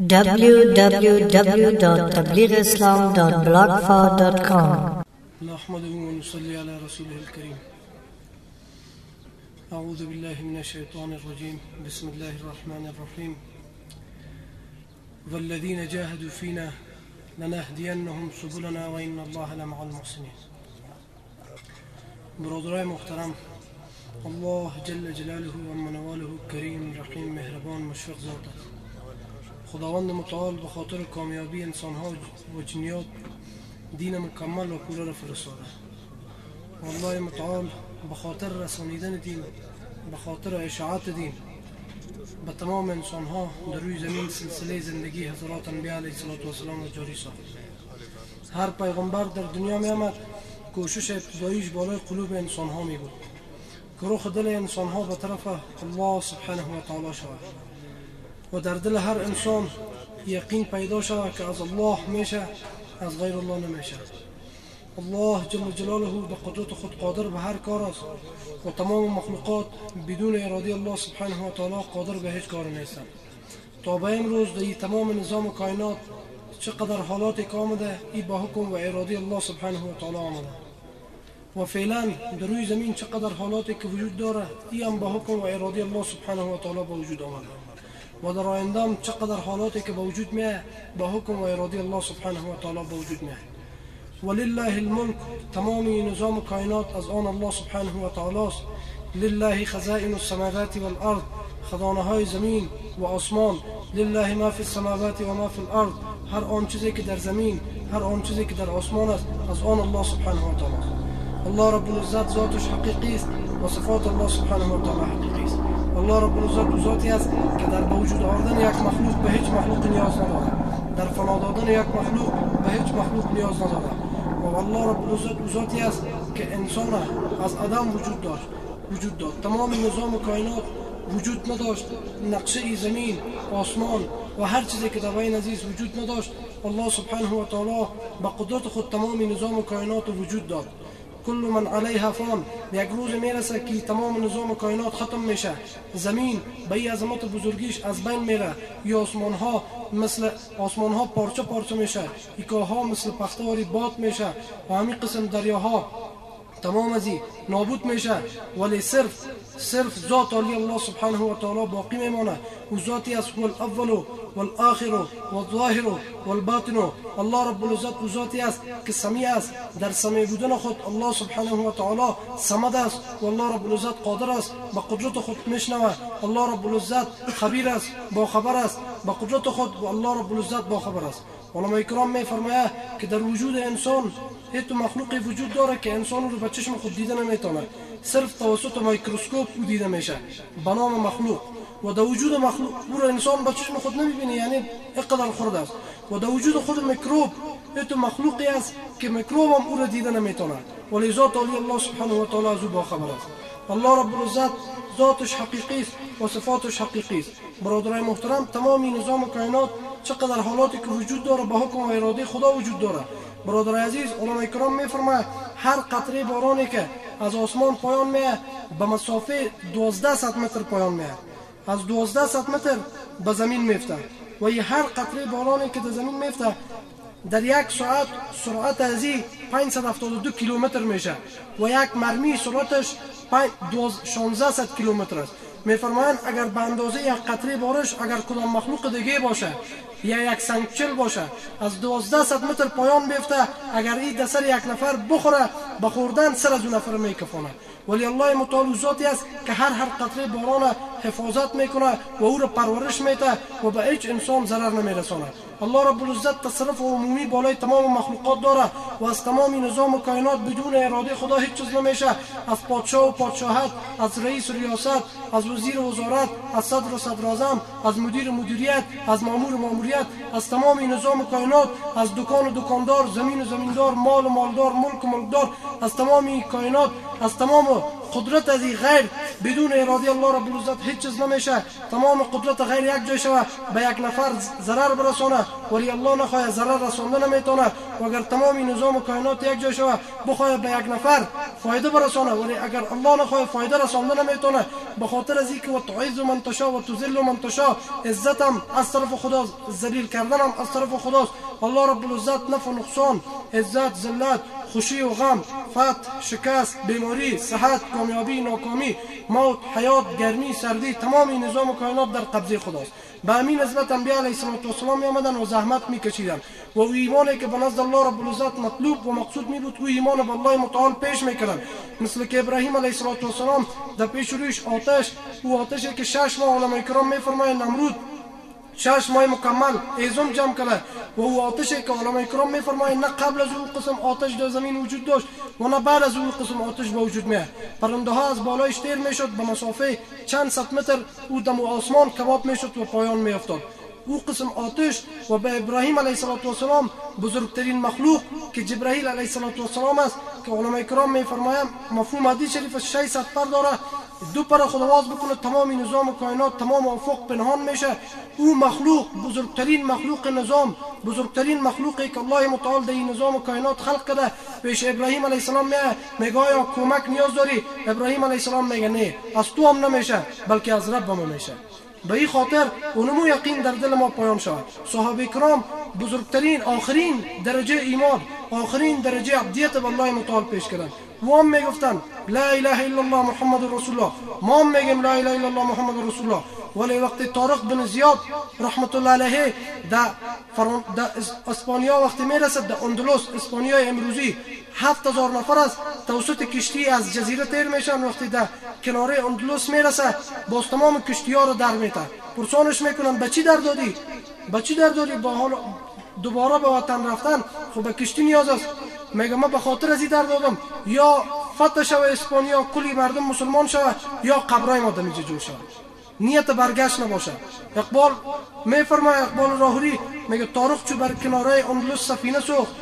www.tablighislam.blogspot.com نحمده ونصلي على رسوله الكريم. أعوذ بالله من الشيطان الرجيم. بسم الله الرحمن الرحيم. والذين جاهدوا فينا لنهدينهم سبلنا وإن الله لمع المحسنين. برادرای محترم الله جل جلاله و منواله کریم رحیم مهربان مشفق ذات خداوند متعال به خاطر کامیابی انسان ها و جنیات دین مکمل و پوره را فرستاده. والله متعال به خاطر رسانیدن دین به خاطر اشاعت دین به تمام انسان ها در روی زمین سلسله زندگی حضرات انبیاء علیه السلام را جاری ساخت. هر پیغمبر در دنیا می آمد کوشش ابتداییش بالای قلوب انسان ها می بود که روح دل انسان ها به طرف الله سبحانه و تعالی شود. و در دل هر انسان یقین پیدا شود که از الله میشه از غیر الله نمیشه. الله جل جلاله به قدرت خود قادر به هر کار است و تمام مخلوقات بدون اراده الله سبحانه و تعالی قادر به هیچ کار نیستند. تا به امروز در تمام نظام کائنات چقدر حالات که آمده ای با حکم و اراده الله سبحانه و تعالی آمده. و فعلا در روی زمین چقدر حالاتی که وجود داره ای هم با حکم و اراده الله سبحانه و تعالی به وجود آمده. و در آینده هم چقدر حالاتی که به وجود میه با حکم و اراده الله سبحانه و تعالی به وجود میه ولله الملك تمام نظام کائنات از آن الله سبحانه و تعالی است. لله خزائن السماوات والارض خزانه های زمین و آسمان. لله ما فی السماوات و ما فی الأرض هر آن چیزی که در زمین هر آن چیزی که در آسمان است از آن الله سبحانه و تعالی الله رب العزت ذاتش حقیقی است و صفات الله سبحانه و تعالی حقیقی است. الله رب العزت ذاتی است که در وجود آوردن یک مخلوق به هیچ مخلوق نیاز ندارد. در فنا دادن یک مخلوق به هیچ مخلوق نیاز ندارد. و الله رب العزت ذاتی است که انسان از عدم وجود داشت وجود داد. تمام نظام کائنات وجود نداشت نقشه زمین آسمان و هر چیزی که در بین عزیز وجود نداشت الله سبحانه و تعالی به قدرت خود تمام نظام کائنات وجود داد. کل من علیها فان. یک روز می‌رسه که تمام نظام کائنات ختم میشه زمین به عظمت بزرگیش از بین میره. یا آسمان ها مثل آسمان ها پارچه پارچه میشه. ایکاه ها مثل پختاری باد میشه. و همین قسم دریاها تمام ازی نابود میشه. ولی صرف صرف ذات علی الله سبحانه و تعالی باقی میمانه و ذاتی است. هو الاول والآخر والظاهر والباطن الله رب العزت و ذاتی است که سمیع است. در سمیع بودن خود الله سبحانه و تعالی صمد است. و الله رب العزت قادر است. به قدرت خود میشنوه. الله رب العزت خبیر است. با خبر است. به قدرت خود و الله رب العزت با خبر است. علماء کرام می فرماید که در وجود انسان هیچ مخلوقی وجود داره که انسان رو به چشم خود دیده نمی‌تونه صرف توسط میکروسکوپ او دیده میشه. به نام مخلوق. و در وجود مخلوق او رو انسان به چشم خود نمی‌بینه یعنی اینقدر خرد است. و در وجود خود میکروب هیچ مخلوقی است که میکروب هم او رو دیده نمی‌تونه ولی ذات الله سبحانه و تعالی از او باخبر است. الله رب العزت ذاتش حقیقی است و صفاتش حقیقی است. برادرای محترم تمامی نظام کائنات چقدر حالاتی که وجود داره به حکم و اراده خدا وجود داره. برادر عزیز علماء کرام میفرماید هر قطره بارانی که از آسمان پایان میه به مسافه 12 صد متر پایان میه از 12 صد متر به زمین میفته و هر قطره بارانی که در زمین میفته در یک ساعت سرعت ازی 572 کیلومتر میشه. و یک مرمی سرعتش 1600 کیلومتر است. میفرمایند اگر به اندازه یک قطره بارش اگر کدام مخلوق دیگه باشه یا یک سنگچل باشه از 12 متر پایان بیفته اگر این دسر یک نفر بخوره بخوردن سر از اون نفر میکفانه ولی الله متعال ذاتی است که هر هر قطره باران حفاظت می‌کنه و او را پرورش میده و به هیچ انسان ضرر نمیرسانه الله رب العزت تصرف عمومی بالای تمام مخلوقات داره و از تمام نظام کائنات بدون اراده خدا هیچ چیز نمیشه از پادشاه و پادشاهت از رئیس و ریاست از وزیر وزارت از صدر و صدراعظم از مدیر مدیریت از مامور ماموریت از تمام نظام کائنات از دکان و دکاندار زمین و زمیندار مال و مالدار ملک و ملکدار از تمام کائنات از تمام قدرت از غیر بدون اراده الله رب العزت هیچ چیز نمیشه. تمام قدرت غیر یک جای شوه به یک نفر ضرر برسانه. ولی الله نخواه ضرر رسانده نمی‌تونه. و اگر تمام نظام کائنات یک جای شوه بخواه به یک نفر فایده برسانه. ولی اگر الله نخواه فایده رسانده نمی‌تونه به خاطر از اینکه و تعز من تشا و تذل من تشا عزتم از طرف خداست ذلیل کردنم از طرف خداست. الله رب العزت نفع و نقصان عزت ذلت خوشی و غم فتح شکست بیماری صحت کامیابی ناکامی موت حیات گرمی سردی تمام نظام کائنات در قبضه خداست به همین نسبت انبیاء علیه السلام می آمدن و زحمت میکشیدن و او ایمانی که به نزد الله رب العزت مطلوب و مقصود می بود او ایمان به الله متعال پیش می‌کردن مثل که ابراهیم علیه السلام در پیش رویش آتش او آتشی که شش ماه علماء کرام میفرمایند نمرود شش ماه مکمل ایزم جمع کرده و او آتشی که علماء کرام میفرمایند نه قبل از او قسم آتش در زمین وجود داشت و نه بعد از او قسم آتش به وجود میاد پرنده ها از بالایش تیر می‌شد به مسافه چند صد متر او دم آسمان کباب می‌شد و پایان میافتاد. او قسم آتش و به ابراهیم علیه السلام بزرگترین مخلوق که جبرائیل علیه السلام است که علماء کرام میفرمایند مفهوم حدیث شریف 600 پر داره. دو پر خداواز بکنه تمام نظام کائنات تمام افق پنهان میشه. او مخلوق بزرگترین مخلوق نظام بزرگترین مخلوقی که الله متعال در نظام کائنات خلق کرده. پیش ابراهیم علیه السلام میگه میگه کمک نیاز داری؟ ابراهیم علیه السلام میگه نه از تو هم نمیشه بلکه از رب هم میشه. به این خاطر اونمو یقین در دل ما پایان شود. صحابه کرام بزرگترین آخرین درجه ایمان آخرین درجه عبدیت به الله متعال پیش کردن. و هم می‌گفتن لا اله الا الله محمد رسول الله ما هم میگیم لا اله الا الله محمد رسول الله ولی وقتی طارق بن زیاد رحمت الله علیه در اسپانیا وقتی می‌رسد در اندلس اسپانیا امروزی هفت هزار نفر است توسط کشتی از جزیره تیر میشن. وقتی در کناره اندلس می‌رسه باز تمام کشتی ها رو در میته پرسانش می‌کنن به چی در دادی؟ به چی در دادی؟ با حال دوباره به وطن رفتن خب به کشتی نیاز است میگه ما به خاطر از در دادم یا فتح شوه اسپانیا کلی مردم مسلمان شوه یا قبرای ما دمیجه جو شوه نیت برگشت نباشه اقبال میفرمای اقبال راهوری میگه تاریخ چو بر کناره اندلس سفینه سوخت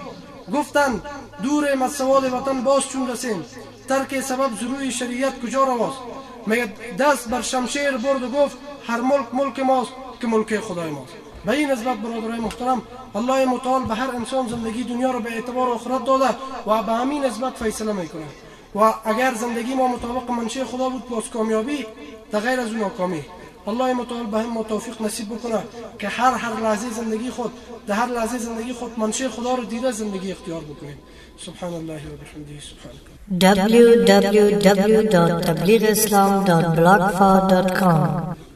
گفتن دور از سوال وطن باز چون رسیم ترک سبب ضروری شریعت کجا رواست میگه دست بر شمشیر برد و گفت هر ملک ملک ماست که ملک خدای ماست به این نسبت برادرای محترم الله متعال به هر انسان زندگی دنیا رو به اعتبار آخرت داده و به همین نسبت فیصله می‌کنه و اگر زندگی ما مطابق منشه خدا بود باز کامیابی در غیر از اون ناکامی. الله متعال به هم توفیق نصیب بکنه که هر هر لحظه زندگی خود در هر لحظه زندگی خود منشه خدا رو دیده زندگی اختیار بکنیم. سبحان الله و بحمده. سبحانك www.tablighislam.blogspot.com